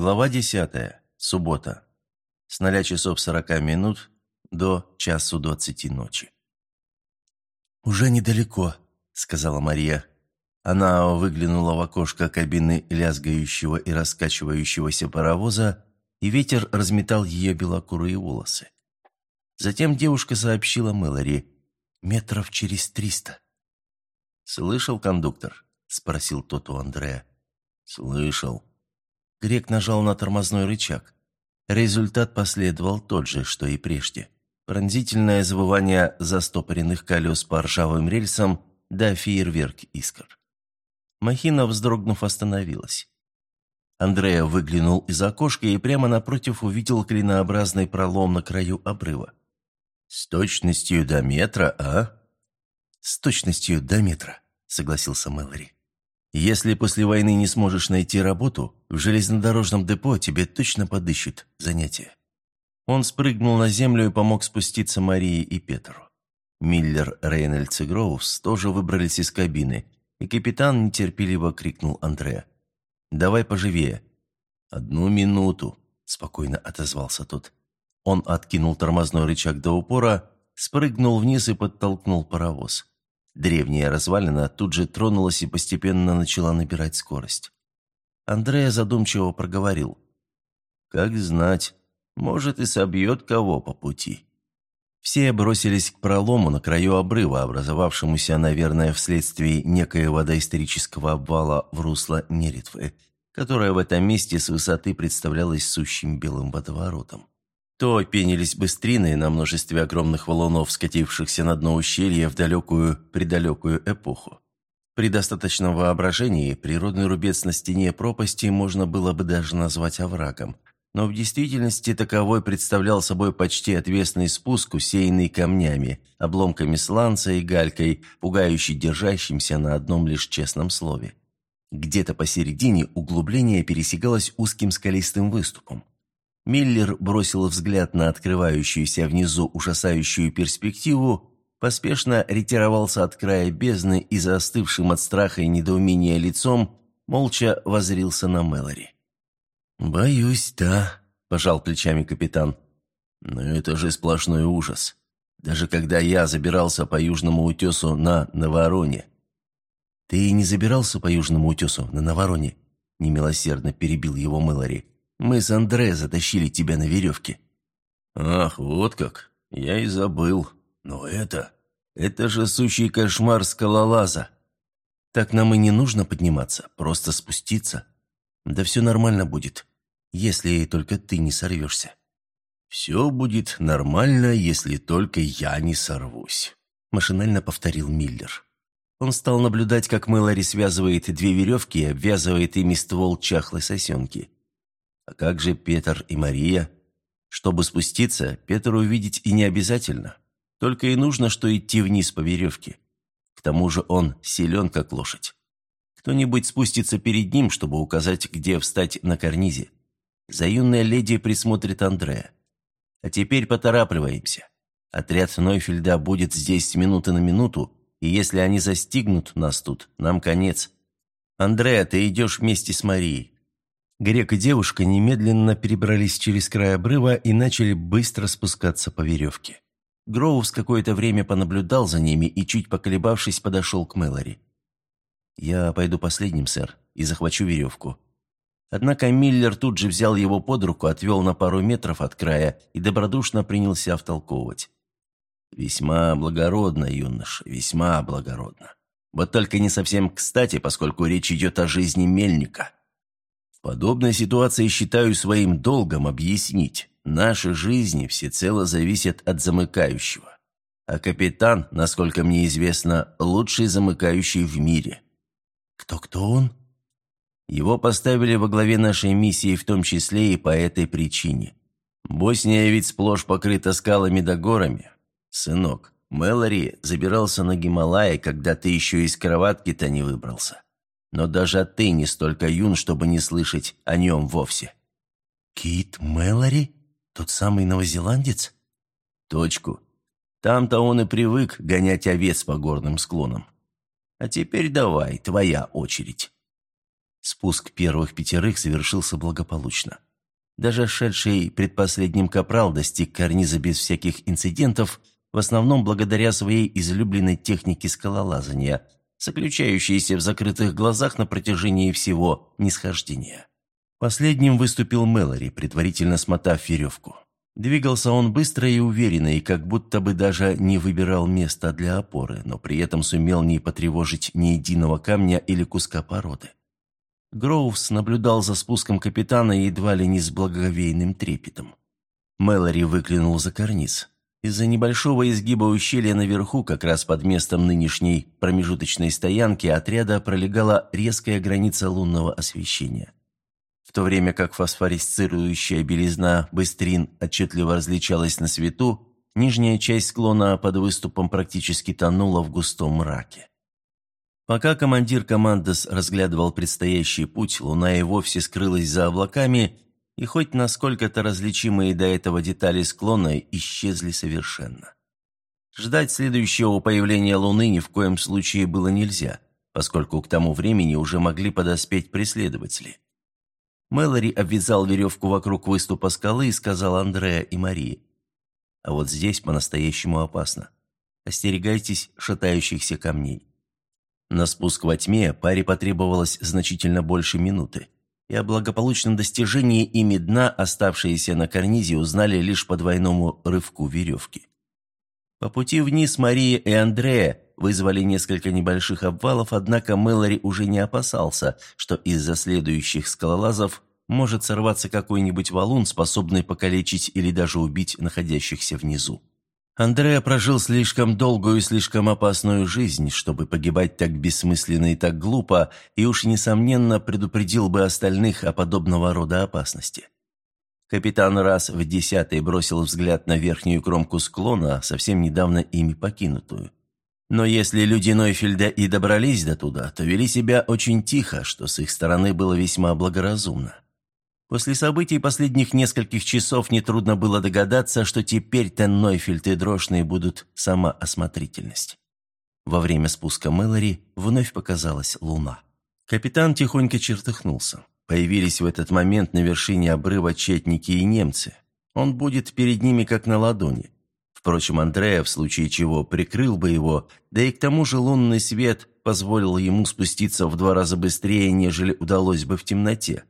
Глава 10. Суббота. С 0 часов 40 минут до часу 20 ночи. «Уже недалеко», — сказала Мария. Она выглянула в окошко кабины лязгающего и раскачивающегося паровоза, и ветер разметал ее белокурые волосы. Затем девушка сообщила Мэлори. «Метров через триста». «Слышал, кондуктор?» — спросил тот у Андрея. «Слышал», Грек нажал на тормозной рычаг. Результат последовал тот же, что и прежде. Пронзительное завывание застопоренных колес по ржавым рельсам да фейерверк искр. Махина, вздрогнув, остановилась. Андрея выглянул из окошка и прямо напротив увидел клинообразный пролом на краю обрыва. «С точностью до метра, а?» «С точностью до метра», — согласился Мэлори. Если после войны не сможешь найти работу, в железнодорожном депо тебе точно подыщут занятие». Он спрыгнул на землю и помог спуститься Марии и Петру. Миллер, Рейнольдс и Гроувс тоже выбрались из кабины, и капитан нетерпеливо крикнул Андреа. «Давай поживее». «Одну минуту», – спокойно отозвался тот. Он откинул тормозной рычаг до упора, спрыгнул вниз и подтолкнул паровоз. Древняя развалина тут же тронулась и постепенно начала набирать скорость. Андрея задумчиво проговорил. «Как знать, может и собьет кого по пути». Все бросились к пролому на краю обрыва, образовавшемуся, наверное, вследствие некоего доисторического обвала в русло Неритвы, которая в этом месте с высоты представлялась сущим белым водоворотом. То пенились быстрины на множестве огромных валунов, скатившихся на дно ущелья в далекую-предалекую эпоху. При достаточном воображении природный рубец на стене пропасти можно было бы даже назвать оврагом, но в действительности таковой представлял собой почти отвесный спуск, усеянный камнями, обломками сланца и галькой, пугающий держащимся на одном лишь честном слове. Где-то посередине углубление пересегалось узким скалистым выступом. Миллер бросил взгляд на открывающуюся внизу ужасающую перспективу, поспешно ретировался от края бездны и застывшим от страха и недоумения лицом молча возрился на Мэлори. «Боюсь, да», – пожал плечами капитан. «Но это же сплошной ужас. Даже когда я забирался по южному утесу на Навороне». «Ты не забирался по южному утесу на Навороне?» – немилосердно перебил его Мэлори. Мы с Андре затащили тебя на веревке». «Ах, вот как! Я и забыл. Но это... Это же сущий кошмар скалолаза!» «Так нам и не нужно подниматься, просто спуститься. Да все нормально будет, если только ты не сорвешься». «Все будет нормально, если только я не сорвусь», – машинально повторил Миллер. Он стал наблюдать, как Мэлори связывает две веревки и обвязывает ими ствол чахлой сосенки. А как же Петр и Мария? Чтобы спуститься, Петру увидеть и не обязательно. Только и нужно, что идти вниз по веревке. К тому же он силен, как лошадь. Кто-нибудь спустится перед ним, чтобы указать, где встать на карнизе. За юная леди присмотрит Андрея. А теперь поторапливаемся. Отряд Нойфельда будет здесь минуты на минуту, и если они застигнут нас тут, нам конец. Андрея, ты идешь вместе с Марией. Грек и девушка немедленно перебрались через край обрыва и начали быстро спускаться по веревке. Гроувс какое-то время понаблюдал за ними и, чуть поколебавшись, подошел к Мэлори. «Я пойду последним, сэр, и захвачу веревку». Однако Миллер тут же взял его под руку, отвел на пару метров от края и добродушно принялся втолковывать. «Весьма благородно, юноша, весьма благородно. Вот только не совсем кстати, поскольку речь идет о жизни мельника». Подобной ситуации считаю своим долгом объяснить. Наши жизни всецело зависят от замыкающего. А капитан, насколько мне известно, лучший замыкающий в мире. Кто-кто он? Его поставили во главе нашей миссии в том числе и по этой причине. Босния ведь сплошь покрыта скалами да горами. Сынок, Мэлори забирался на Гималаи, когда ты еще из кроватки-то не выбрался. Но даже ты не столько юн, чтобы не слышать о нем вовсе». «Кит Мэлори? Тот самый новозеландец?» «Точку. Там-то он и привык гонять овец по горным склонам. А теперь давай, твоя очередь». Спуск первых пятерых завершился благополучно. Даже шедший предпоследним капрал достиг карниза без всяких инцидентов, в основном благодаря своей излюбленной технике скалолазания, заключающейся в закрытых глазах на протяжении всего нисхождения. Последним выступил Мэлори, предварительно смотав веревку. Двигался он быстро и уверенно, и как будто бы даже не выбирал места для опоры, но при этом сумел не потревожить ни единого камня или куска породы. Гроувс наблюдал за спуском капитана едва ли не с благоговейным трепетом. Мэлори выглянул за карниз. Из-за небольшого изгиба ущелья наверху, как раз под местом нынешней промежуточной стоянки, отряда пролегала резкая граница лунного освещения. В то время как фосфорисцирующая белизна быстрин отчетливо различалась на свету, нижняя часть склона под выступом практически тонула в густом мраке. Пока командир командос разглядывал предстоящий путь, луна и вовсе скрылась за облаками, и хоть насколько-то различимые до этого детали склона исчезли совершенно. Ждать следующего появления луны ни в коем случае было нельзя, поскольку к тому времени уже могли подоспеть преследователи. Мэлори обвязал веревку вокруг выступа скалы и сказал Андреа и Марии. «А вот здесь по-настоящему опасно. Остерегайтесь шатающихся камней. На спуск во тьме паре потребовалось значительно больше минуты, и о благополучном достижении ими дна оставшиеся на карнизе узнали лишь по двойному рывку веревки. По пути вниз Мария и Андрея вызвали несколько небольших обвалов, однако Мэлори уже не опасался, что из-за следующих скалолазов может сорваться какой-нибудь валун, способный покалечить или даже убить находящихся внизу. Андреа прожил слишком долгую и слишком опасную жизнь, чтобы погибать так бессмысленно и так глупо, и уж, несомненно, предупредил бы остальных о подобного рода опасности. Капитан раз в десятый бросил взгляд на верхнюю кромку склона, совсем недавно ими покинутую. Но если люди Нойфельда и добрались до туда, то вели себя очень тихо, что с их стороны было весьма благоразумно. После событий последних нескольких часов нетрудно было догадаться, что теперь Теннойфельд и Дрошные будут сама осмотрительность. Во время спуска Мэлори вновь показалась луна. Капитан тихонько чертыхнулся. Появились в этот момент на вершине обрыва четники и немцы. Он будет перед ними как на ладони. Впрочем, Андрея, в случае чего, прикрыл бы его, да и к тому же лунный свет позволил ему спуститься в два раза быстрее, нежели удалось бы в темноте.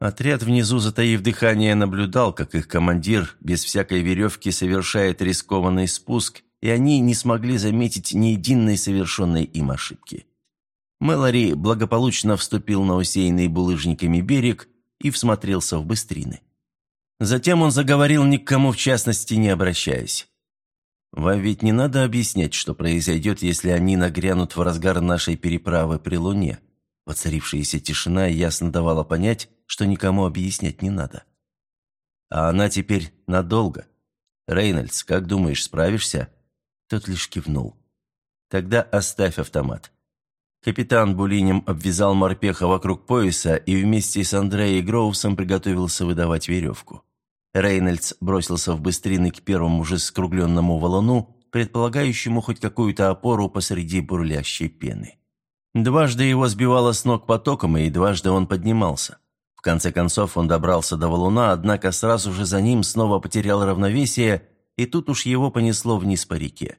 Отряд внизу, затаив дыхание, наблюдал, как их командир без всякой веревки совершает рискованный спуск, и они не смогли заметить ни единой совершенной им ошибки. Мэлори благополучно вступил на усеянный булыжниками берег и всмотрелся в быстрины. Затем он заговорил ни к кому в частности не обращаясь. «Вам ведь не надо объяснять, что произойдет, если они нагрянут в разгар нашей переправы при Луне». Воцарившаяся тишина ясно давала понять, что никому объяснять не надо. А она теперь надолго. Рейнольдс, как думаешь, справишься? Тот лишь кивнул. Тогда оставь автомат. Капитан Булинем обвязал морпеха вокруг пояса и вместе с Андреей Гроувсом приготовился выдавать веревку. Рейнольдс бросился в быстрины к первому же скругленному валуну, предполагающему хоть какую-то опору посреди бурлящей пены. Дважды его сбивало с ног потоком, и дважды он поднимался. В конце концов он добрался до валуна, однако сразу же за ним снова потерял равновесие, и тут уж его понесло вниз по реке.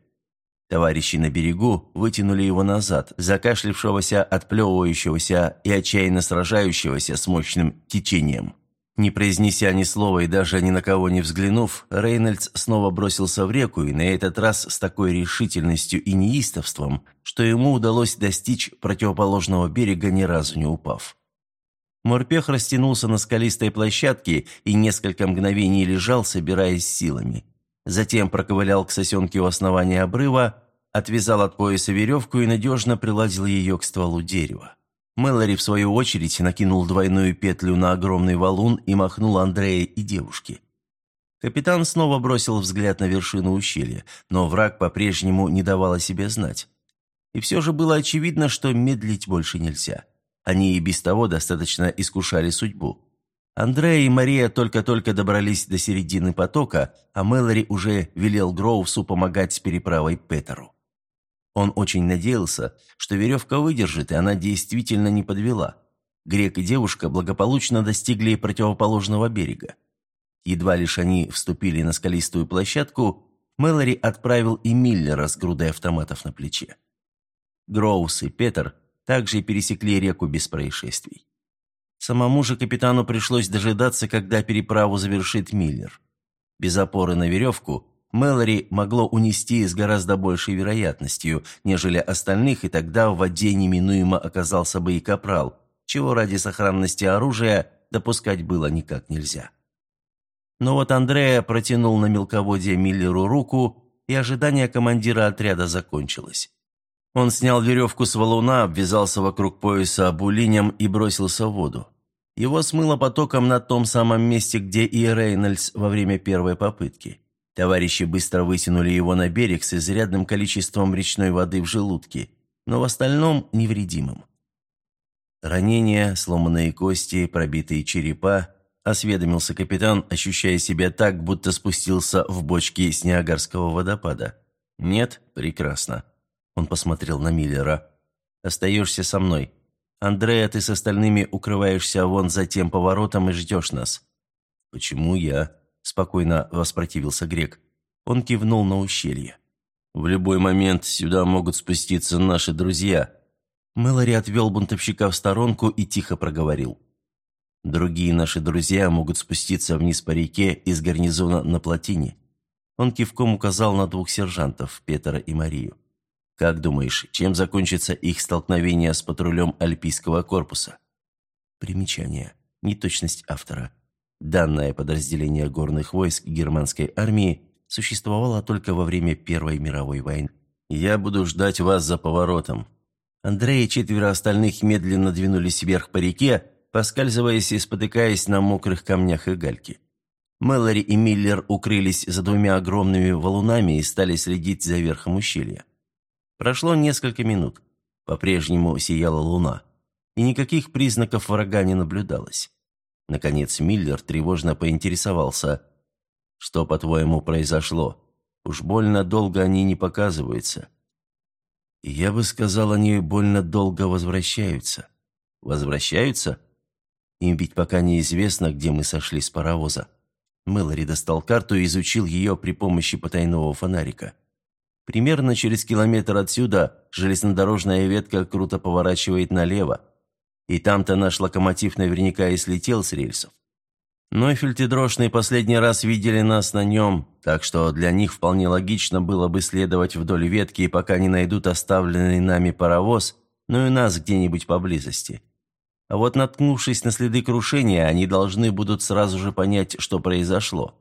Товарищи на берегу вытянули его назад, закашлившегося, отплевывающегося и отчаянно сражающегося с мощным течением. Не произнеся ни слова и даже ни на кого не взглянув, Рейнольдс снова бросился в реку, и на этот раз с такой решительностью и неистовством, что ему удалось достичь противоположного берега, ни разу не упав. Морпех растянулся на скалистой площадке и несколько мгновений лежал, собираясь силами. Затем проковылял к сосенке у основания обрыва, отвязал от пояса веревку и надежно приладил ее к стволу дерева. Мэлори, в свою очередь, накинул двойную петлю на огромный валун и махнул Андрея и девушке. Капитан снова бросил взгляд на вершину ущелья, но враг по-прежнему не давал о себе знать. И все же было очевидно, что медлить больше нельзя. Они и без того достаточно искушали судьбу. Андрея и Мария только-только добрались до середины потока, а Мэлори уже велел Гроувсу помогать с переправой Петеру. Он очень надеялся, что веревка выдержит, и она действительно не подвела. Грек и девушка благополучно достигли противоположного берега. Едва лишь они вступили на скалистую площадку, Мэлори отправил и Миллера с грудой автоматов на плече. Гроус и Петер также пересекли реку без происшествий. Самому же капитану пришлось дожидаться, когда переправу завершит Миллер. Без опоры на веревку Мэлори могло унести с гораздо большей вероятностью, нежели остальных, и тогда в воде неминуемо оказался бы и капрал, чего ради сохранности оружия допускать было никак нельзя. Но вот Андрея протянул на мелководье Миллеру руку, и ожидание командира отряда закончилось. Он снял веревку с валуна, обвязался вокруг пояса булинем и бросился в воду. Его смыло потоком на том самом месте, где и Рейнольдс во время первой попытки. Товарищи быстро вытянули его на берег с изрядным количеством речной воды в желудке, но в остальном невредимым. Ранения, сломанные кости, пробитые черепа, осведомился капитан, ощущая себя так, будто спустился в бочки с Ниагарского водопада. «Нет? Прекрасно». Он посмотрел на Миллера. «Остаешься со мной. Андрея, ты с остальными укрываешься вон за тем поворотом и ждешь нас». «Почему я?» – спокойно воспротивился Грек. Он кивнул на ущелье. «В любой момент сюда могут спуститься наши друзья». Мэлори отвел бунтовщика в сторонку и тихо проговорил. «Другие наши друзья могут спуститься вниз по реке из гарнизона на плотине». Он кивком указал на двух сержантов, Петра и Марию. «Как думаешь, чем закончится их столкновение с патрулем Альпийского корпуса?» Примечание. Неточность автора. Данное подразделение горных войск германской армии существовало только во время Первой мировой войны. «Я буду ждать вас за поворотом». Андрей и четверо остальных медленно двинулись вверх по реке, поскальзываясь и спотыкаясь на мокрых камнях и гальке. Мэлори и Миллер укрылись за двумя огромными валунами и стали следить за верхом ущелья. Прошло несколько минут. По-прежнему сияла луна. И никаких признаков врага не наблюдалось. Наконец Миллер тревожно поинтересовался. «Что, по-твоему, произошло? Уж больно долго они не показываются». «Я бы сказал, они больно долго возвращаются». «Возвращаются?» «Им ведь пока неизвестно, где мы сошли с паровоза». Мэлори достал карту и изучил ее при помощи потайного фонарика. Примерно через километр отсюда железнодорожная ветка круто поворачивает налево, и там-то наш локомотив наверняка и слетел с рельсов. Нойфельд и Дрошный последний раз видели нас на нем, так что для них вполне логично было бы следовать вдоль ветки, пока не найдут оставленный нами паровоз, ну и нас где-нибудь поблизости. А вот наткнувшись на следы крушения, они должны будут сразу же понять, что произошло.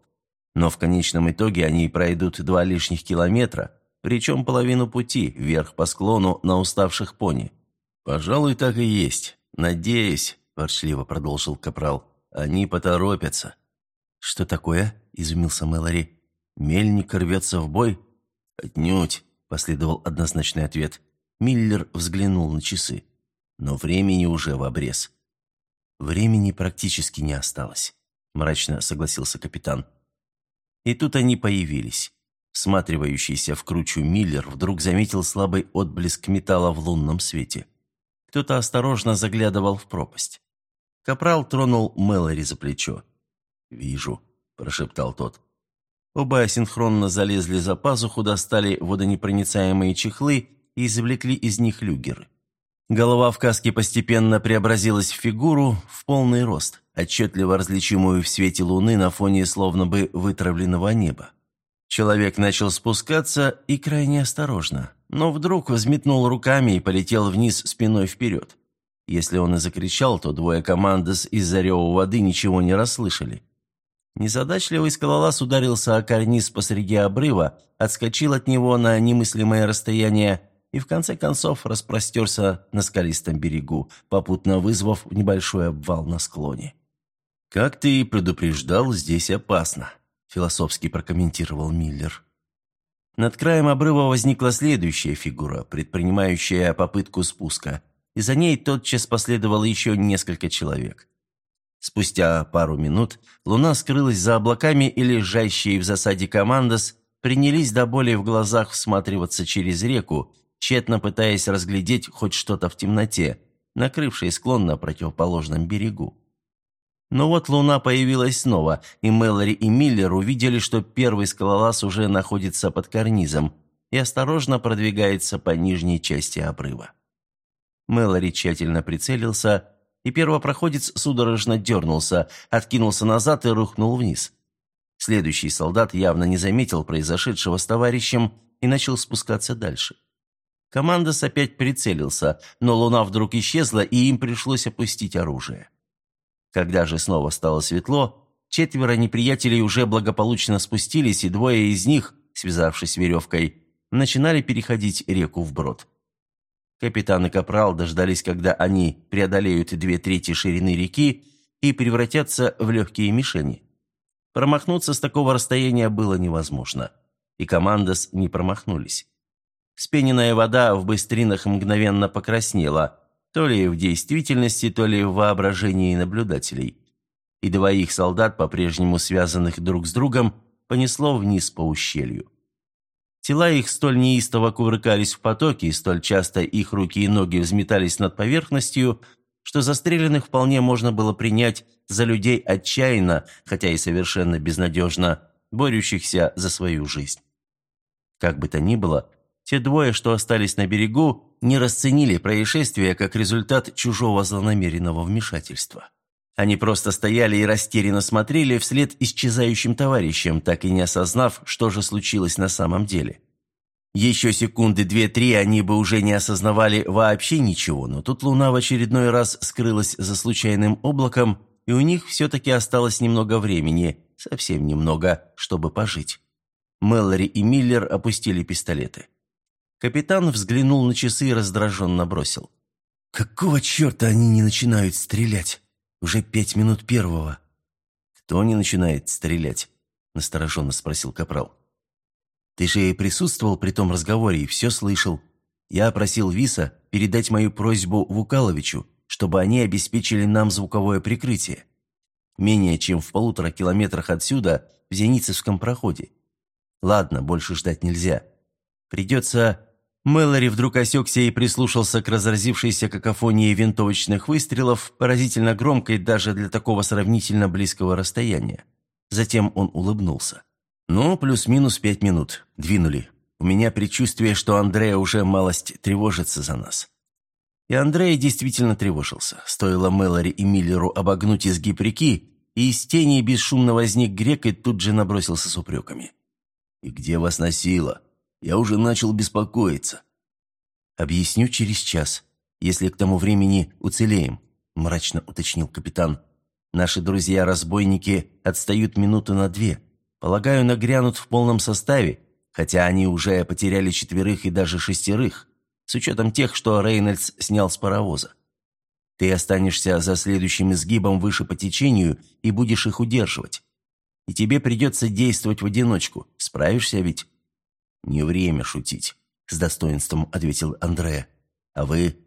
Но в конечном итоге они пройдут два лишних километра, причем половину пути, вверх по склону на уставших пони. Пожалуй, так и есть. «Надеюсь», – ворчливо продолжил Капрал, – «они поторопятся». «Что такое?» – изумился Мэлори. «Мельник рвется в бой?» «Отнюдь», – последовал однозначный ответ. Миллер взглянул на часы. «Но времени уже в обрез». «Времени практически не осталось», – мрачно согласился капитан. И тут они появились. Всматривающийся в кручу Миллер вдруг заметил слабый отблеск металла в лунном свете. Кто-то осторожно заглядывал в пропасть. Капрал тронул Мэлори за плечо. «Вижу», – прошептал тот. Оба синхронно залезли за пазуху, достали водонепроницаемые чехлы и извлекли из них люгеры. Голова в каске постепенно преобразилась в фигуру в полный рост, отчетливо различимую в свете луны на фоне словно бы вытравленного неба. Человек начал спускаться и крайне осторожно, но вдруг взметнул руками и полетел вниз спиной вперед. Если он и закричал, то двое командос из-за рева воды ничего не расслышали. Незадачливый скалолаз ударился о карниз посреди обрыва, отскочил от него на немыслимое расстояние и в конце концов распростерся на скалистом берегу, попутно вызвав небольшой обвал на склоне. «Как ты и предупреждал, здесь опасно», – философски прокомментировал Миллер. Над краем обрыва возникла следующая фигура, предпринимающая попытку спуска, и за ней тотчас последовало еще несколько человек. Спустя пару минут луна скрылась за облаками, и лежащие в засаде командос принялись до боли в глазах всматриваться через реку, тщетно пытаясь разглядеть хоть что-то в темноте, накрывшей склон на противоположном берегу. Но вот луна появилась снова, и Мэлори и Миллер увидели, что первый скалолаз уже находится под карнизом и осторожно продвигается по нижней части обрыва. Мэлори тщательно прицелился, и первопроходец судорожно дернулся, откинулся назад и рухнул вниз. Следующий солдат явно не заметил произошедшего с товарищем и начал спускаться дальше. Командос опять прицелился, но луна вдруг исчезла, и им пришлось опустить оружие. Когда же снова стало светло, четверо неприятелей уже благополучно спустились, и двое из них, связавшись веревкой, начинали переходить реку вброд. Капитан и капрал дождались, когда они преодолеют две трети ширины реки и превратятся в легкие мишени. Промахнуться с такого расстояния было невозможно, и командос не промахнулись. Спененная вода в быстринах мгновенно покраснела, то ли в действительности, то ли в воображении наблюдателей. И двоих солдат, по-прежнему связанных друг с другом, понесло вниз по ущелью. Тела их столь неистово кувыркались в потоке, и столь часто их руки и ноги взметались над поверхностью, что застреленных вполне можно было принять за людей отчаянно, хотя и совершенно безнадежно, борющихся за свою жизнь. Как бы то ни было, те двое, что остались на берегу, не расценили происшествие как результат чужого злонамеренного вмешательства. Они просто стояли и растерянно смотрели вслед исчезающим товарищам, так и не осознав, что же случилось на самом деле. Еще секунды две-три они бы уже не осознавали вообще ничего, но тут луна в очередной раз скрылась за случайным облаком, и у них все-таки осталось немного времени, совсем немного, чтобы пожить. Мэллори и Миллер опустили пистолеты. Капитан взглянул на часы и раздраженно бросил. «Какого черта они не начинают стрелять? Уже пять минут первого». «Кто не начинает стрелять?» – настороженно спросил Капрал. «Ты же и присутствовал при том разговоре и все слышал. Я просил Виса передать мою просьбу Вукаловичу, чтобы они обеспечили нам звуковое прикрытие. Менее чем в полутора километрах отсюда, в Зеницевском проходе. Ладно, больше ждать нельзя. Придется Мэлори вдруг осекся и прислушался к разразившейся какофонии винтовочных выстрелов, поразительно громкой даже для такого сравнительно близкого расстояния. Затем он улыбнулся. «Ну, плюс-минус пять минут. Двинули. У меня предчувствие, что Андрея уже малость тревожится за нас». И Андрей действительно тревожился. Стоило Мэлори и Миллеру обогнуть изгиб реки, и из тени бесшумно возник грек и тут же набросился с упреками. «И где вас носило?» Я уже начал беспокоиться. «Объясню через час, если к тому времени уцелеем», – мрачно уточнил капитан. «Наши друзья-разбойники отстают минуты на две. Полагаю, нагрянут в полном составе, хотя они уже потеряли четверых и даже шестерых, с учетом тех, что Рейнольдс снял с паровоза. Ты останешься за следующим изгибом выше по течению и будешь их удерживать. И тебе придется действовать в одиночку. Справишься ведь?» «Не время шутить», – с достоинством ответил Андреа. «А вы?»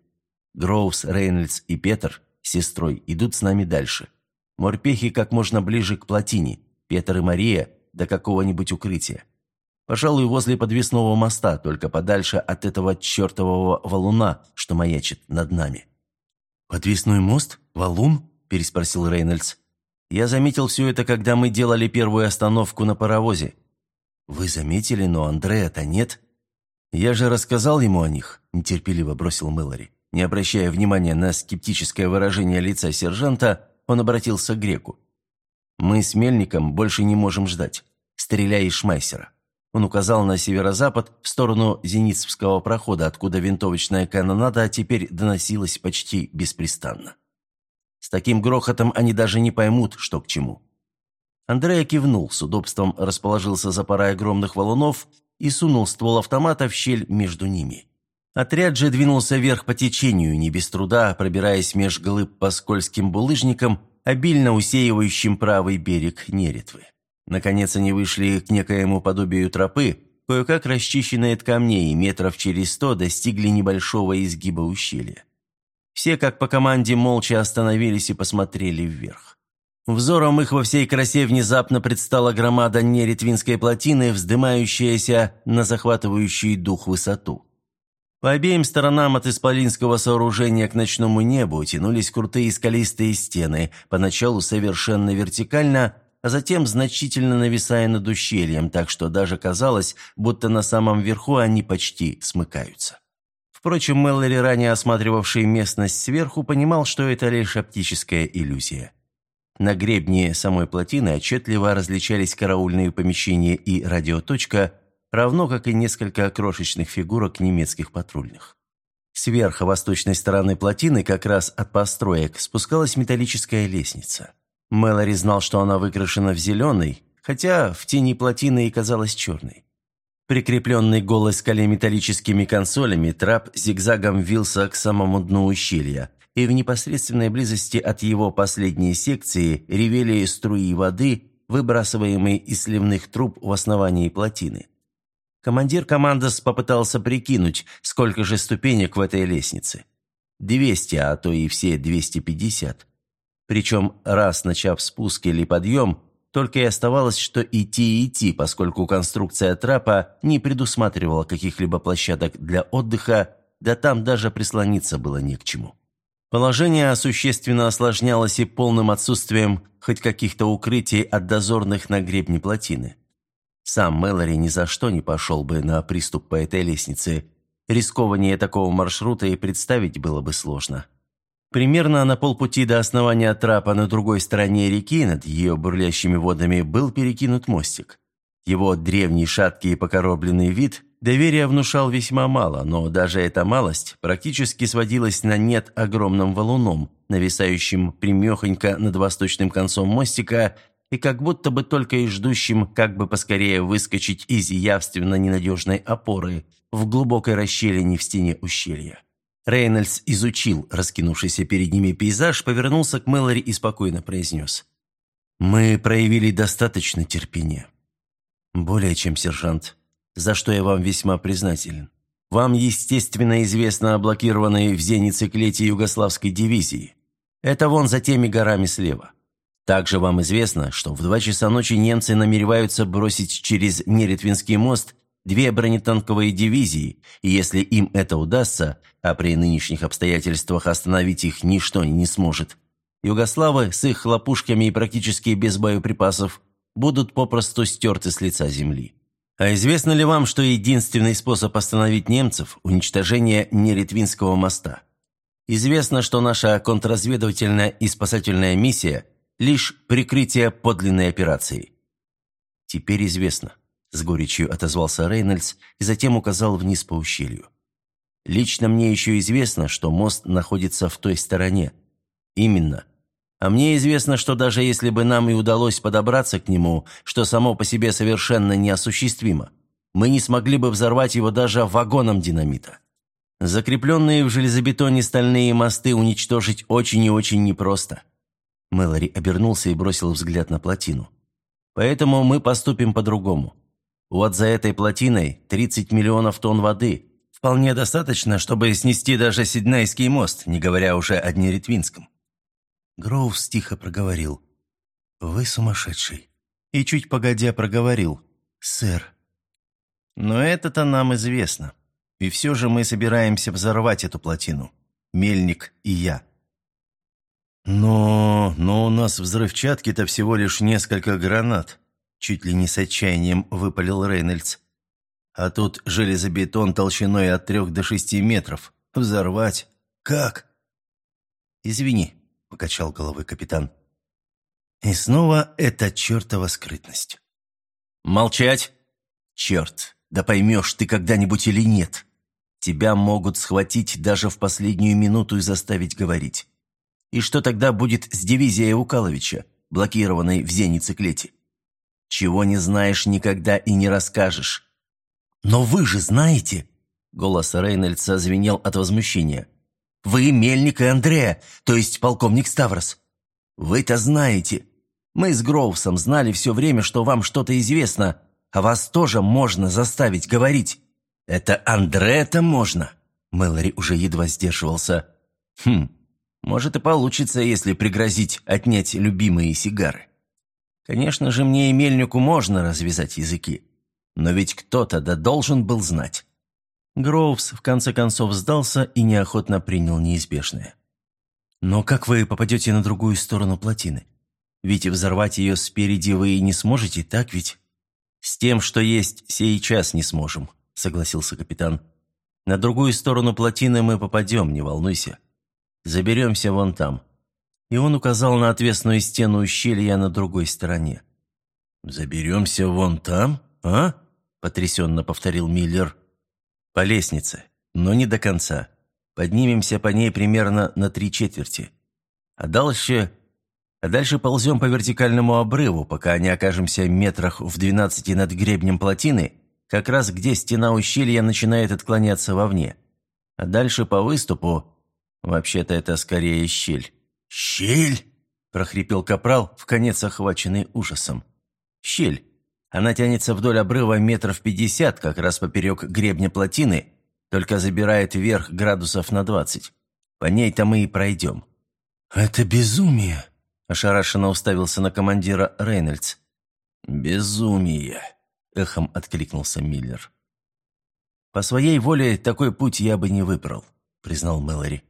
Гроувс, Рейнольдс и Петр с сестрой идут с нами дальше. Морпехи как можно ближе к плотине, Петр и Мария до какого-нибудь укрытия. Пожалуй, возле подвесного моста, только подальше от этого чертового валуна, что маячит над нами». «Подвесной мост? Валун?» – переспросил Рейнольдс. «Я заметил все это, когда мы делали первую остановку на паровозе. «Вы заметили, но Андрея-то нет». «Я же рассказал ему о них», – нетерпеливо бросил Мэлори. Не обращая внимания на скептическое выражение лица сержанта, он обратился к греку. «Мы с Мельником больше не можем ждать. Стреляй из Шмайсера». Он указал на северо-запад, в сторону Зеницевского прохода, откуда винтовочная канонада теперь доносилась почти беспрестанно. С таким грохотом они даже не поймут, что к чему. Андрея кивнул, с удобством расположился за парой огромных валунов и сунул ствол автомата в щель между ними. Отряд же двинулся вверх по течению, не без труда, пробираясь меж глыб по скользким булыжникам, обильно усеивающим правый берег Неретвы. Наконец они вышли к некоему подобию тропы, кое-как расчищенные от камней, метров через сто достигли небольшого изгиба ущелья. Все, как по команде, молча остановились и посмотрели вверх. Взором их во всей красе внезапно предстала громада Неретвинской плотины, вздымающаяся на захватывающий дух высоту. По обеим сторонам от исполинского сооружения к ночному небу тянулись крутые скалистые стены, поначалу совершенно вертикально, а затем значительно нависая над ущельем, так что даже казалось, будто на самом верху они почти смыкаются. Впрочем, Мэллори, ранее осматривавший местность сверху, понимал, что это лишь оптическая иллюзия. На гребне самой плотины отчетливо различались караульные помещения и радиоточка, равно как и несколько крошечных фигурок немецких патрульных. С верха-восточной стороны плотины, как раз от построек, спускалась металлическая лестница. Мэлори знал, что она выкрашена в зеленый, хотя в тени плотины и казалась черной. Прикрепленный голой скале металлическими консолями, трап зигзагом вился к самому дну ущелья, и в непосредственной близости от его последней секции ревели струи воды, выбрасываемые из сливных труб в основании плотины. Командир командос попытался прикинуть, сколько же ступенек в этой лестнице. 200, а то и все 250. Причем, раз начав спуск или подъем, только и оставалось, что идти и идти, поскольку конструкция трапа не предусматривала каких-либо площадок для отдыха, да там даже прислониться было не к чему. Положение существенно осложнялось и полным отсутствием хоть каких-то укрытий от дозорных на гребне плотины. Сам Мэлори ни за что не пошел бы на приступ по этой лестнице. Рискование такого маршрута и представить было бы сложно. Примерно на полпути до основания трапа на другой стороне реки, над ее бурлящими водами, был перекинут мостик. Его древний шаткий и покоробленный вид доверия внушал весьма мало, но даже эта малость практически сводилась на нет огромным валуном, нависающим примехонько над восточным концом мостика и как будто бы только и ждущим, как бы поскорее выскочить из явственно ненадежной опоры в глубокой расщелине в стене ущелья. Рейнольдс изучил раскинувшийся перед ними пейзаж, повернулся к Мэлори и спокойно произнес. «Мы проявили достаточно терпения. Более чем сержант, за что я вам весьма признателен. Вам, естественно, известно о блокированной в зенициклете югославской дивизии. Это вон за теми горами слева. Также вам известно, что в два часа ночи немцы намереваются бросить через Неретвинский мост две бронетанковые дивизии, и если им это удастся, а при нынешних обстоятельствах остановить их ничто не сможет, югославы с их хлопушками и практически без боеприпасов будут попросту стерты с лица земли. А известно ли вам, что единственный способ остановить немцев – уничтожение Неретвинского моста? Известно, что наша контрразведывательная и спасательная миссия – лишь прикрытие подлинной операции. Теперь известно, с горечью отозвался Рейнольдс и затем указал вниз по ущелью. Лично мне еще известно, что мост находится в той стороне. Именно. А мне известно, что даже если бы нам и удалось подобраться к нему, что само по себе совершенно неосуществимо, мы не смогли бы взорвать его даже вагоном динамита. Закрепленные в железобетоне стальные мосты уничтожить очень и очень непросто. Мэлори обернулся и бросил взгляд на плотину. «Поэтому мы поступим по-другому. Вот за этой плотиной 30 миллионов тонн воды. Вполне достаточно, чтобы снести даже Сиднейский мост, не говоря уже о Днеретвинском». Гроувс тихо проговорил. «Вы сумасшедший». И чуть погодя проговорил. «Сэр». «Но это-то нам известно. И все же мы собираемся взорвать эту плотину. Мельник и я». «Но... но у нас взрывчатки-то всего лишь несколько гранат», чуть ли не с отчаянием выпалил Рейнольдс. «А тут железобетон толщиной от трех до шести метров. Взорвать? Как?» «Извини», — покачал головой капитан. И снова эта чертова скрытность. «Молчать! Черт, да поймешь ты когда-нибудь или нет. Тебя могут схватить даже в последнюю минуту и заставить говорить. И что тогда будет с дивизией Укаловича, блокированной в зенициклете? Чего не знаешь никогда и не расскажешь. Но вы же знаете!» Голос Рейнольдса звенел от возмущения. «Вы Мельник и Андреа, то есть полковник Ставрос. Вы-то знаете. Мы с Гроувсом знали все время, что вам что-то известно, а вас тоже можно заставить говорить. Это Андре-то можно!» Мэлори уже едва сдерживался. «Хм, может и получится, если пригрозить отнять любимые сигары. Конечно же, мне и мельнику можно развязать языки. Но ведь кто-то да должен был знать. Гроувс в конце концов сдался и неохотно принял неизбежное. «Но как вы попадете на другую сторону плотины? Ведь взорвать ее спереди вы и не сможете, так ведь?» «С тем, что есть, сейчас не сможем», — согласился капитан. «На другую сторону плотины мы попадем, не волнуйся. Заберемся вон там». И он указал на отвесную стену ущелья на другой стороне. «Заберемся вон там, а?» – потрясенно повторил Миллер. «По лестнице, но не до конца. Поднимемся по ней примерно на три четверти. А дальше... А дальше ползем по вертикальному обрыву, пока не окажемся метрах в двенадцати над гребнем плотины, как раз где стена ущелья начинает отклоняться вовне. А дальше по выступу... Вообще-то это скорее щель». «Щель?» – прохрипел капрал, в конец охваченный ужасом. «Щель. Она тянется вдоль обрыва метров пятьдесят, как раз поперек гребня плотины, только забирает вверх градусов на двадцать. По ней-то мы и пройдем». «Это безумие!» – ошарашенно уставился на командира Рейнольдс. «Безумие!» – эхом откликнулся Миллер. «По своей воле такой путь я бы не выбрал», – признал Мэлори.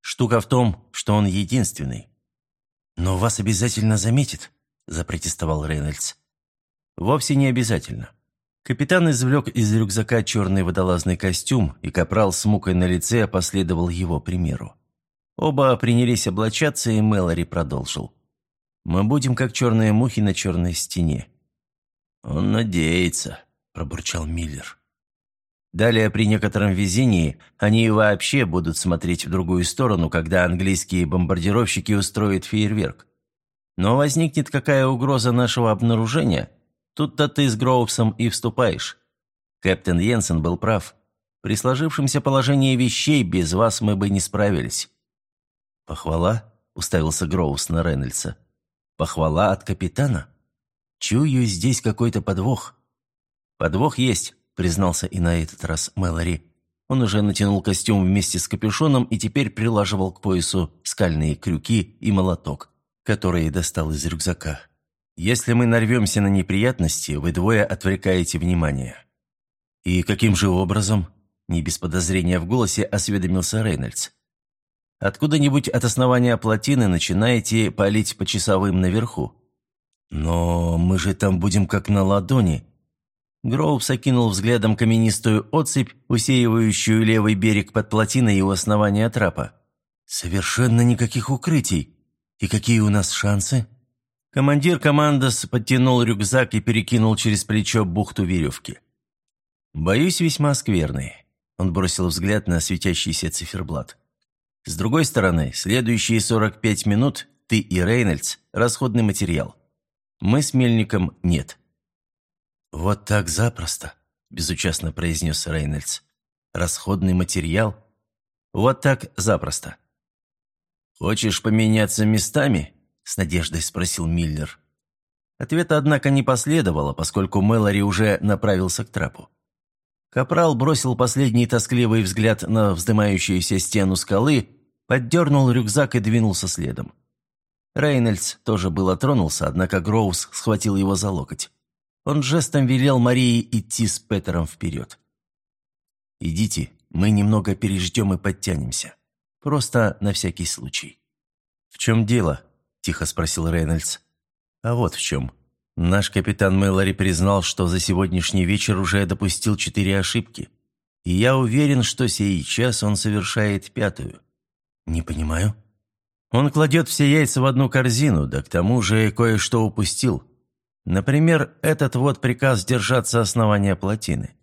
«Штука в том, что он единственный». «Но вас обязательно заметит», – запротестовал Рейнольдс. Вовсе не обязательно. Капитан извлек из рюкзака черный водолазный костюм, и капрал с мукой на лице последовал его примеру. Оба принялись облачаться, и Мэлори продолжил. «Мы будем как черные мухи на черной стене». «Он надеется», – пробурчал Миллер. Далее, при некотором везении, они вообще будут смотреть в другую сторону, когда английские бомбардировщики устроят фейерверк. Но возникнет какая угроза нашего обнаружения – Тут-то ты с Гроувсом и вступаешь. Кэптен Йенсен был прав. При сложившемся положении вещей без вас мы бы не справились». «Похвала?» – уставился Гроувс на Рейнольдса. «Похвала от капитана? Чую здесь какой-то подвох». «Подвох есть», – признался и на этот раз Мэлори. Он уже натянул костюм вместе с капюшоном и теперь прилаживал к поясу скальные крюки и молоток, которые достал из рюкзака. Если мы нарвемся на неприятности, вы двое отвлекаете внимание». «И каким же образом?» – не без подозрения в голосе осведомился Рейнольдс. «Откуда-нибудь от основания плотины начинаете палить по часовым наверху». «Но мы же там будем как на ладони». Гроувс окинул взглядом каменистую отсыпь, усеивающую левый берег под плотиной и у основания трапа. «Совершенно никаких укрытий. И какие у нас шансы?» Командир командос подтянул рюкзак и перекинул через плечо бухту веревки. «Боюсь, весьма скверный». Он бросил взгляд на светящийся циферблат. «С другой стороны, следующие 45 минут ты и Рейнольдс – расходный материал. Мы с Мельником – нет». «Вот так запросто», – безучастно произнес Рейнольдс. «Расходный материал?» «Вот так запросто». «Хочешь поменяться местами?» С надеждой спросил Миллер. Ответа, однако, не последовало, поскольку Мэлори уже направился к трапу. Капрал бросил последний тоскливый взгляд на вздымающуюся стену скалы, поддернул рюкзак и двинулся следом. Рейнольдс тоже было тронулся, однако Гроус схватил его за локоть. Он жестом велел Марии идти с Петером вперед. «Идите, мы немного переждем и подтянемся. Просто на всякий случай». «В чем дело?» – тихо спросил Рейнольдс. «А вот в чем. Наш капитан Мэлори признал, что за сегодняшний вечер уже допустил четыре ошибки. И я уверен, что сейчас он совершает пятую». «Не понимаю». «Он кладет все яйца в одну корзину, да к тому же кое-что упустил. Например, этот вот приказ держаться основания плотины.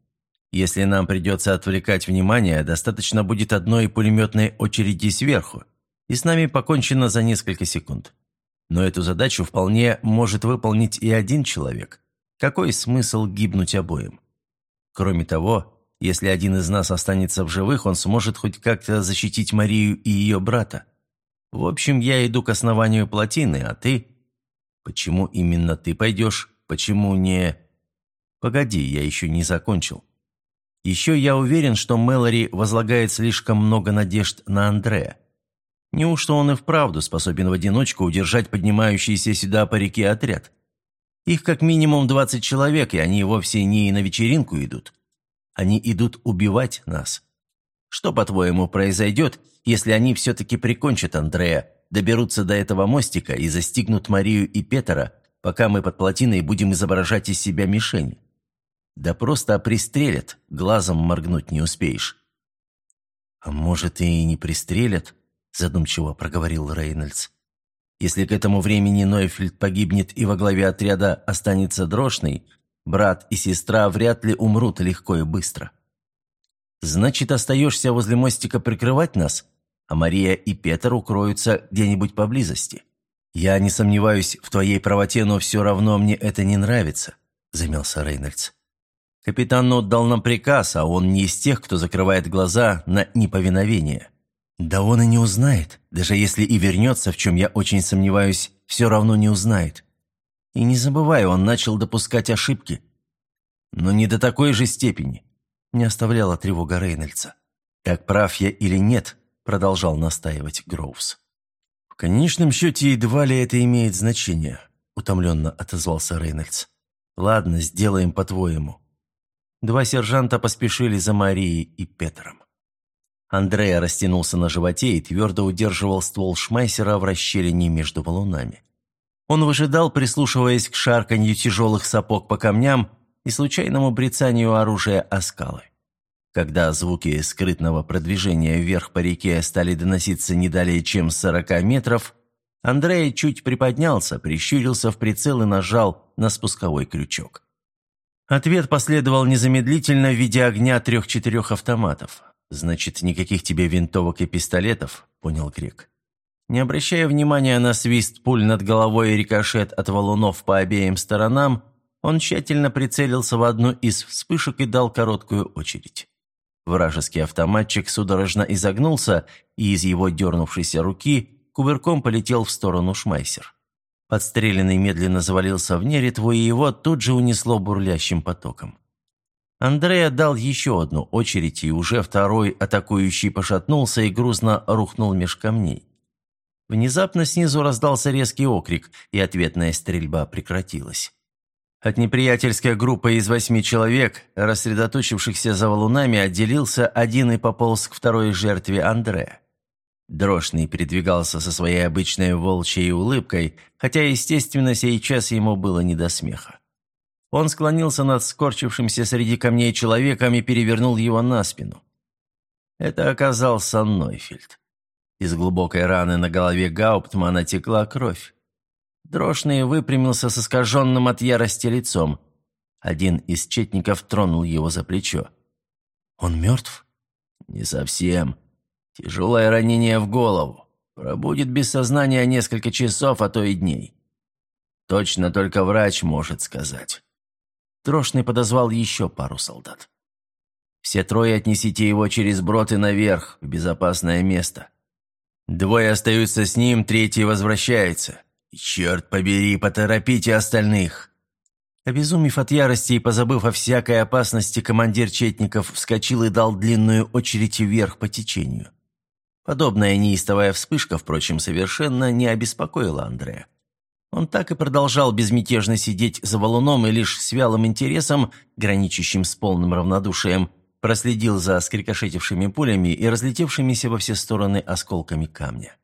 Если нам придется отвлекать внимание, достаточно будет одной пулеметной очереди сверху, и с нами покончено за несколько секунд. Но эту задачу вполне может выполнить и один человек. Какой смысл гибнуть обоим? Кроме того, если один из нас останется в живых, он сможет хоть как-то защитить Марию и ее брата. В общем, я иду к основанию плотины, а ты... Почему именно ты пойдешь? Почему не... Погоди, я еще не закончил. Еще я уверен, что Мэлори возлагает слишком много надежд на Андрея. Неужто он и вправду способен в одиночку удержать поднимающийся сюда по реке отряд? Их как минимум двадцать человек, и они вовсе не на вечеринку идут. Они идут убивать нас. Что, по-твоему, произойдет, если они все-таки прикончат Андрея, доберутся до этого мостика и застигнут Марию и Петера, пока мы под плотиной будем изображать из себя мишень? Да просто пристрелят, глазом моргнуть не успеешь. «А может, и не пристрелят?» – задумчиво проговорил Рейнольдс. «Если к этому времени Нойфельд погибнет и во главе отряда останется Дрошный, брат и сестра вряд ли умрут легко и быстро. Значит, остаешься возле мостика прикрывать нас, а Мария и Петр укроются где-нибудь поблизости. Я не сомневаюсь в твоей правоте, но все равно мне это не нравится», – замялся Рейнольдс. Капитан отдал нам приказ, а он не из тех, кто закрывает глаза на неповиновение. Да он и не узнает, даже если и вернется, в чем я очень сомневаюсь, все равно не узнает. И не забывай, он начал допускать ошибки. Но не до такой же степени. Не оставляла тревога Рейнольдса. «Как прав я или нет», — продолжал настаивать Гроувс. «В конечном счете едва ли это имеет значение», — утомленно отозвался Рейнольдс. «Ладно, сделаем по-твоему. Два сержанта поспешили за Марией и Петром. Андрея растянулся на животе и твердо удерживал ствол Шмайсера в расщелине между валунами. Он выжидал, прислушиваясь к шарканью тяжелых сапог по камням и случайному брецанию оружия о скалы. Когда звуки скрытного продвижения вверх по реке стали доноситься не далее, чем с сорока метров, Андрей чуть приподнялся, прищурился в прицел и нажал на спусковой крючок. Ответ последовал незамедлительно в виде огня трех-четырех автоматов. «Значит, никаких тебе винтовок и пистолетов», — понял Крик. Не обращая внимания на свист пуль над головой и рикошет от валунов по обеим сторонам, он тщательно прицелился в одну из вспышек и дал короткую очередь. Вражеский автоматчик судорожно изогнулся, и из его дернувшейся руки кувырком полетел в сторону Шмайсер. Подстреленный медленно завалился в неритву, и его тут же унесло бурлящим потоком. Андрей отдал еще одну очередь, и уже второй атакующий пошатнулся и грузно рухнул меж камней. Внезапно снизу раздался резкий окрик, и ответная стрельба прекратилась. От неприятельской группы из восьми человек, рассредоточившихся за валунами, отделился один и пополз к второй жертве Андрея. Дрожный передвигался со своей обычной волчьей улыбкой, хотя, естественно, сейчас ему было не до смеха. Он склонился над скорчившимся среди камней человеком и перевернул его на спину. Это оказался Нойфельд. Из глубокой раны на голове Гауптмана текла кровь. Дрожный выпрямился с искаженным от ярости лицом. Один из четников тронул его за плечо. «Он мертв?» «Не совсем», Тяжелое ранение в голову. Пробудет без сознания несколько часов, а то и дней. Точно только врач может сказать. Трошный подозвал еще пару солдат. Все трое отнесите его через брод и наверх, в безопасное место. Двое остаются с ним, третий возвращается. черт побери, поторопите остальных. Обезумев от ярости и позабыв о всякой опасности, командир Четников вскочил и дал длинную очередь вверх по течению. Подобная неистовая вспышка, впрочем, совершенно не обеспокоила Андрея. Он так и продолжал безмятежно сидеть за валуном и лишь с вялым интересом, граничащим с полным равнодушием, проследил за скрикошетившими пулями и разлетевшимися во все стороны осколками камня.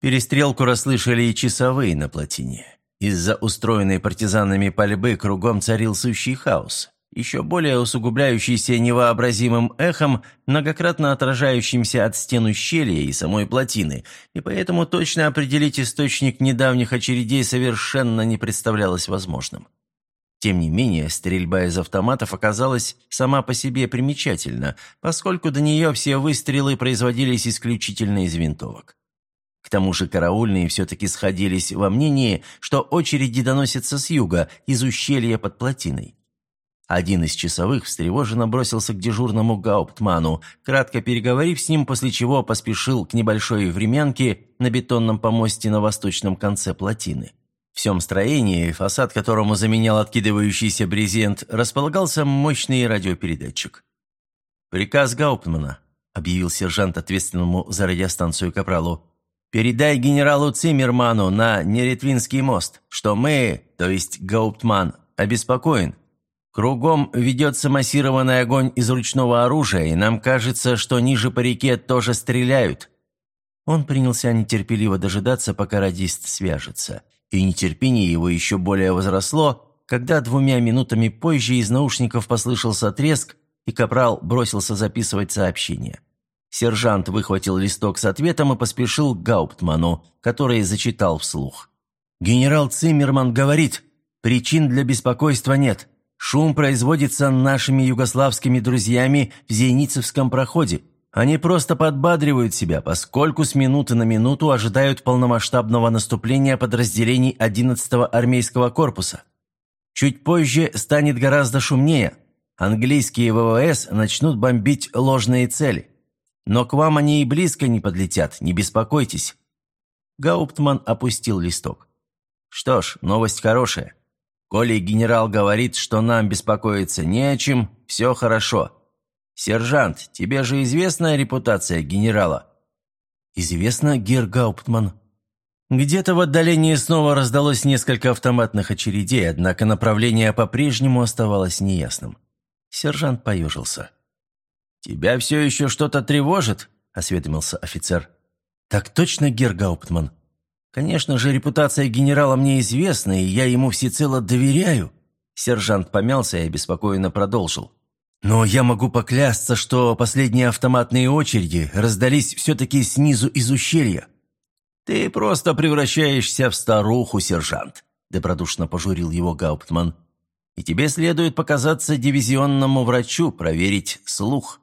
Перестрелку расслышали и часовые на плотине. Из-за устроенной партизанами пальбы кругом царил сущий хаос еще более усугубляющийся невообразимым эхом, многократно отражающимся от стен ущелья и самой плотины, и поэтому точно определить источник недавних очередей совершенно не представлялось возможным. Тем не менее, стрельба из автоматов оказалась сама по себе примечательна, поскольку до нее все выстрелы производились исключительно из винтовок. К тому же караульные все-таки сходились во мнении, что очереди доносятся с юга, из ущелья под плотиной. Один из часовых встревоженно бросился к дежурному гауптману, кратко переговорив с ним, после чего поспешил к небольшой времянке на бетонном помосте на восточном конце плотины. В всем строении, фасад которому заменял откидывающийся брезент, располагался мощный радиопередатчик. «Приказ Гауптмана», — объявил сержант ответственному за радиостанцию Капралу. «Передай генералу Циммерману на Неретвинский мост, что мы, то есть Гауптман, обеспокоен Кругом ведется массированный огонь из ручного оружия, и нам кажется, что ниже по реке тоже стреляют». Он принялся нетерпеливо дожидаться, пока радист свяжется. И нетерпение его еще более возросло, когда двумя минутами позже из наушников послышался треск, и Капрал бросился записывать сообщение. Сержант выхватил листок с ответом и поспешил к Гауптману, который зачитал вслух. «Генерал Циммерман говорит, причин для беспокойства нет. Шум производится нашими югославскими друзьями в Зейницевском проходе. Они просто подбадривают себя, поскольку с минуты на минуту ожидают полномасштабного наступления подразделений 11-го армейского корпуса. Чуть позже станет гораздо шумнее. Английские ВВС начнут бомбить ложные цели. Но к вам они и близко не подлетят, не беспокойтесь». Гауптман опустил листок. «Что ж, новость хорошая. Коли генерал говорит, что нам беспокоиться не о чем, все хорошо. Сержант, тебе же известна репутация генерала?» «Известно, гер Гауптман». Где-то в отдалении снова раздалось несколько автоматных очередей, однако направление по-прежнему оставалось неясным. Сержант поежился. «Тебя все еще что-то тревожит?» – осведомился офицер. «Так точно, гер Гауптман?» Конечно же, репутация генерала мне известна, и я ему всецело доверяю». Сержант помялся и обеспокоенно продолжил. «Но я могу поклясться, что последние автоматные очереди раздались все-таки снизу из ущелья». «Ты просто превращаешься в старуху, сержант», – добродушно пожурил его Гауптман. «И тебе следует показаться дивизионному врачу, проверить слух».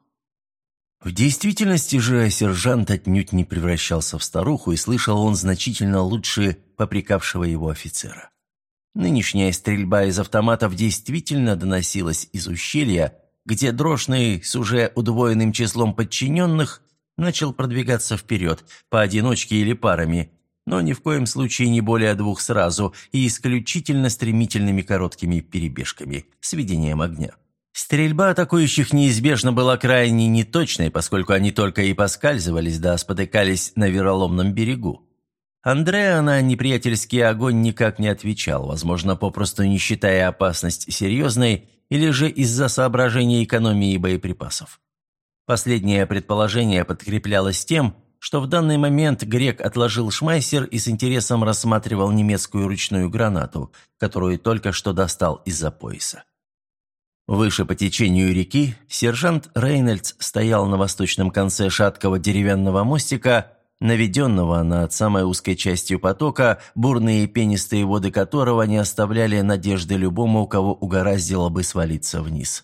В действительности же сержант отнюдь не превращался в старуху, и слышал он значительно лучше попрекавшего его офицера. Нынешняя стрельба из автоматов действительно доносилась из ущелья, где Дрошный с уже удвоенным числом подчиненных начал продвигаться вперед, поодиночке или парами, но ни в коем случае не более двух сразу и исключительно стремительными короткими перебежками с ведением огня. Стрельба атакующих неизбежно была крайне неточной, поскольку они только и поскальзывались да спотыкались на вероломном берегу. Андреа на неприятельский огонь никак не отвечал, возможно, попросту не считая опасность серьезной или же из-за соображения экономии боеприпасов. Последнее предположение подкреплялось тем, что в данный момент грек отложил шмайсер и с интересом рассматривал немецкую ручную гранату, которую только что достал из-за пояса. Выше по течению реки сержант Рейнольдс стоял на восточном конце шаткого деревянного мостика, наведенного над самой узкой частью потока, бурные пенистые воды которого не оставляли надежды любому, кого угораздило бы свалиться вниз.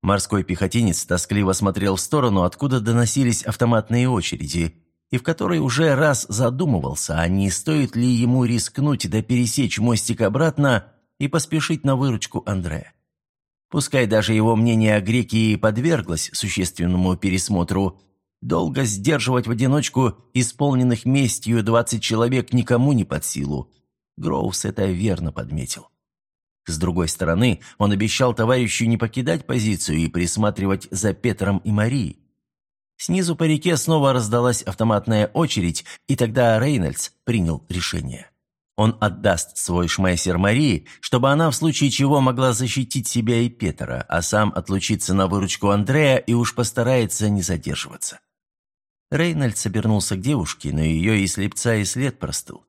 Морской пехотинец тоскливо смотрел в сторону, откуда доносились автоматные очереди, и в которой уже раз задумывался, а не стоит ли ему рискнуть да пересечь мостик обратно и поспешить на выручку Андрея. Пускай даже его мнение о греке и подверглось существенному пересмотру, долго сдерживать в одиночку исполненных местью двадцать человек никому не под силу. Гроувс это верно подметил. С другой стороны, он обещал товарищу не покидать позицию и присматривать за Петром и Марией. Снизу по реке снова раздалась автоматная очередь, и тогда Рейнольдс принял решение. Он отдаст свой шмайсер Марии, чтобы она в случае чего могла защитить себя и Петра, а сам отлучиться на выручку Андрея и уж постарается не задерживаться. Рейнольд собернулся к девушке, но ее и слепца и след простыл.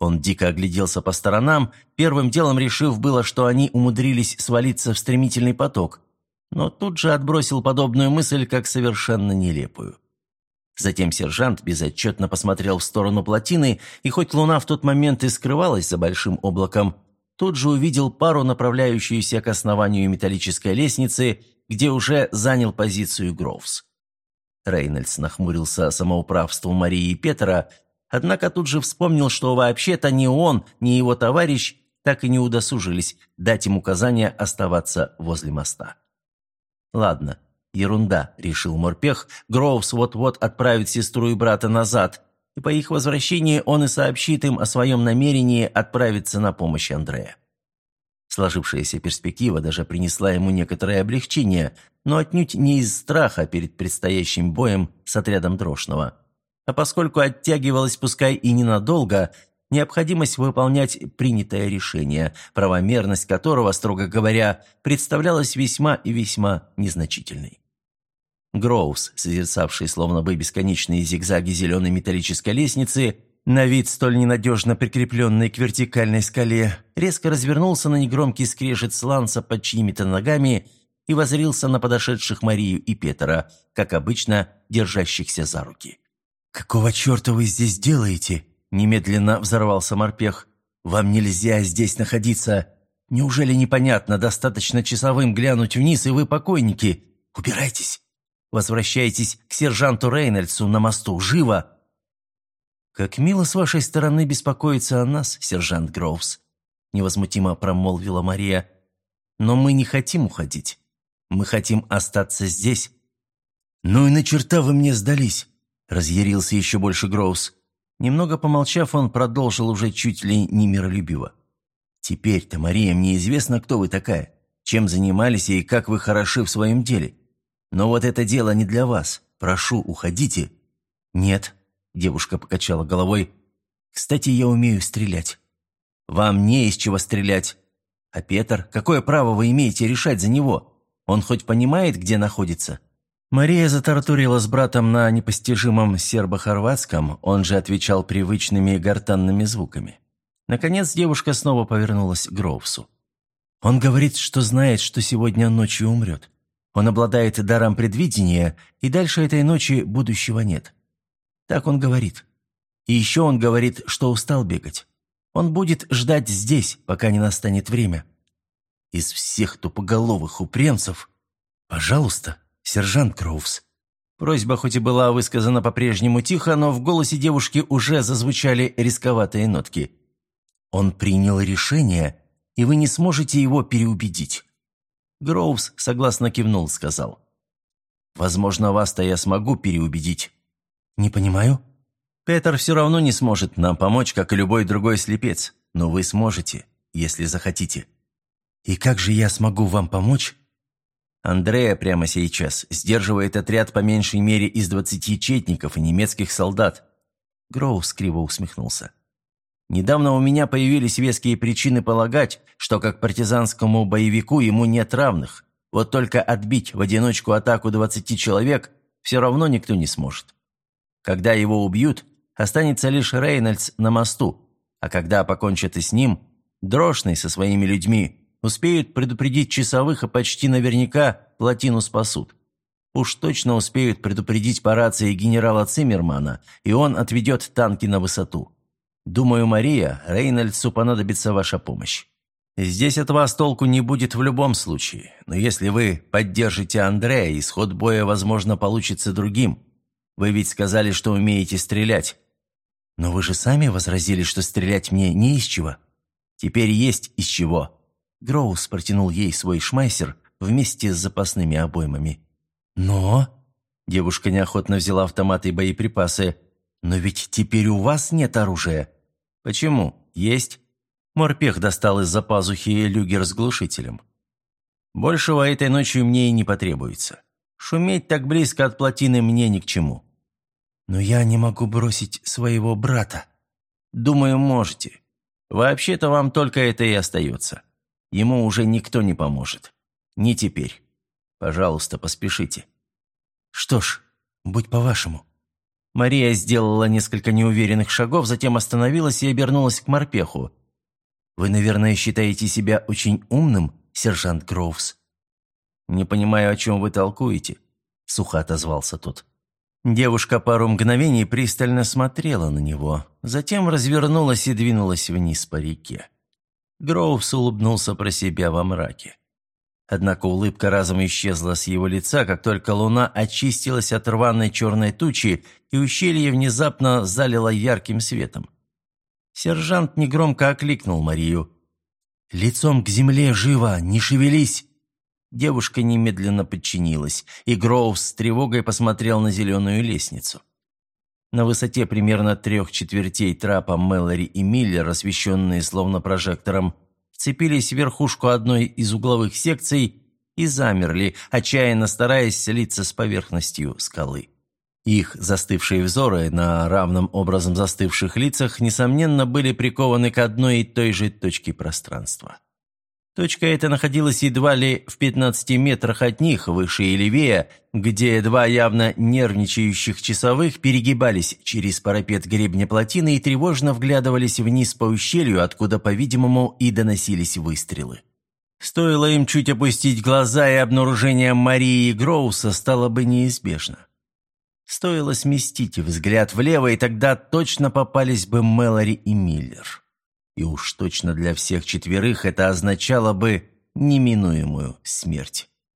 Он дико огляделся по сторонам, первым делом решив было, что они умудрились свалиться в стремительный поток, но тут же отбросил подобную мысль как совершенно нелепую. Затем сержант безотчетно посмотрел в сторону плотины, и хоть луна в тот момент и скрывалась за большим облаком, тут же увидел пару, направляющуюся к основанию металлической лестницы, где уже занял позицию Гроувс. Рейнольдс нахмурился самоуправству Марии и Петра, однако тут же вспомнил, что вообще-то ни он, ни его товарищ так и не удосужились дать им указание оставаться возле моста. Ладно, «Ерунда», — решил Морпех. «Гроувс вот-вот отправит сестру и брата назад, и по их возвращении он и сообщит им о своем намерении отправиться на помощь Андрея». Сложившаяся перспектива даже принесла ему некоторое облегчение, но отнюдь не из страха перед предстоящим боем с отрядом Дрошного. А поскольку оттягивалась пускай и ненадолго, необходимость выполнять принятое решение, правомерность которого, строго говоря, представлялась весьма и весьма незначительной. Гроус, созерцавший словно бы бесконечные зигзаги зеленой металлической лестницы, на вид столь ненадежно прикрепленной к вертикальной скале, резко развернулся на негромкий скрежет сланца под чьими-то ногами и возрился на подошедших Марию и Петра, как обычно, держащихся за руки. «Какого черта вы здесь делаете?» – немедленно взорвался морпех. «Вам нельзя здесь находиться. Неужели непонятно, достаточно часовым глянуть вниз, и вы покойники? Убирайтесь! Возвращайтесь к сержанту Рейнольдсу на мосту, живо!» «Как мило с вашей стороны беспокоиться о нас, сержант Гроувс», – невозмутимо промолвила Мария. «Но мы не хотим уходить. Мы хотим остаться здесь». «Ну и на черта вы мне сдались», – разъярился еще больше Гроувс. Немного помолчав, он продолжил уже чуть ли не миролюбиво. «Теперь-то, Мария, мне известно, кто вы такая, чем занимались и как вы хороши в своем деле. Но вот это дело не для вас. Прошу, уходите». «Нет», Девушка покачала головой. «Кстати, я умею стрелять». «Вам не из чего стрелять». «А Петр, какое право вы имеете решать за него? Он хоть понимает, где находится?» Мария затартурила с братом на непостижимом сербо-хорватском, он же отвечал привычными гортанными звуками. Наконец девушка снова повернулась к Гроувсу. «Он говорит, что знает, что сегодня ночью умрет. Он обладает даром предвидения, и дальше этой ночи будущего нет. Так он говорит. И еще он говорит, что устал бегать. Он будет ждать здесь, пока не настанет время. Из всех тупоголовых упрямцев... Пожалуйста, сержант Кроувс. Просьба хоть и была высказана по-прежнему тихо, но в голосе девушки уже зазвучали рисковатые нотки. Он принял решение, и вы не сможете его переубедить. Гроувс согласно кивнул, сказал. «Возможно, вас-то я смогу переубедить, «Не понимаю». «Петер все равно не сможет нам помочь, как и любой другой слепец. Но вы сможете, если захотите». «И как же я смогу вам помочь?» Андрея прямо сейчас сдерживает отряд по меньшей мере из двадцати четников и немецких солдат. Гроус криво усмехнулся. Недавно у меня появились веские причины полагать, что как партизанскому боевику ему нет равных. Вот только отбить в одиночку атаку двадцати человек все равно никто не сможет. Когда его убьют, останется лишь Рейнольдс на мосту, а когда покончат и с ним, Дрошный со своими людьми успеют предупредить часовых и почти наверняка плотину спасут. Уж точно успеют предупредить по рации генерала Циммермана, и он отведет танки на высоту. Думаю, Мария, Рейнольдсу понадобится ваша помощь. Здесь от вас толку не будет в любом случае, но если вы поддержите Андрея, исход боя, возможно, получится другим. Вы ведь сказали, что умеете стрелять. Но вы же сами возразили, что стрелять мне не из чего. Теперь есть из чего». Гроус протянул ей свой шмайсер вместе с запасными обоймами. «Но...» Девушка неохотно взяла автомат и боеприпасы. «Но ведь теперь у вас нет оружия». «Почему? Есть». Морпех достал из-за пазухи люгер с глушителем. «Большего этой ночью мне и не потребуется. Шуметь так близко от плотины мне ни к чему. «Но я не могу бросить своего брата». «Думаю, можете. Вообще-то вам только это и остается. Ему уже никто не поможет. Не теперь. Пожалуйста, поспешите». «Что ж, будь по-вашему». Мария сделала несколько неуверенных шагов, затем остановилась и обернулась к морпеху. «Вы, наверное, считаете себя очень умным, сержант Гроувс?» «Не понимаю, о чем вы толкуете», — сухо отозвался тот. Девушка пару мгновений пристально смотрела на него, затем развернулась и двинулась вниз по реке. Гроувс улыбнулся про себя во мраке. Однако улыбка разом исчезла с его лица, как только луна очистилась от рваной черной тучи, и ущелье внезапно залило ярким светом. Сержант негромко окликнул Марию. «Лицом к земле живо, не шевелись!» Девушка немедленно подчинилась, и Гроув с тревогой посмотрел на зеленую лестницу. На высоте примерно трех четвертей трапа Мэлори и Миллер, освещенные словно прожектором, вцепились в верхушку одной из угловых секций и замерли, отчаянно стараясь слиться с поверхностью скалы. Их застывшие взоры на равным образом застывших лицах, несомненно, были прикованы к одной и той же точке пространства. Точка эта находилась едва ли в 15 метрах от них, выше и левее, где два явно нервничающих часовых перегибались через парапет гребня плотины и тревожно вглядывались вниз по ущелью, откуда, по-видимому, и доносились выстрелы. Стоило им чуть опустить глаза, и обнаружение Марии и Гроуса стало бы неизбежно. Стоило сместить взгляд влево, и тогда точно попались бы Мэлори и Миллер. И уж точно для всех четверых это означало бы неминуемую смерть.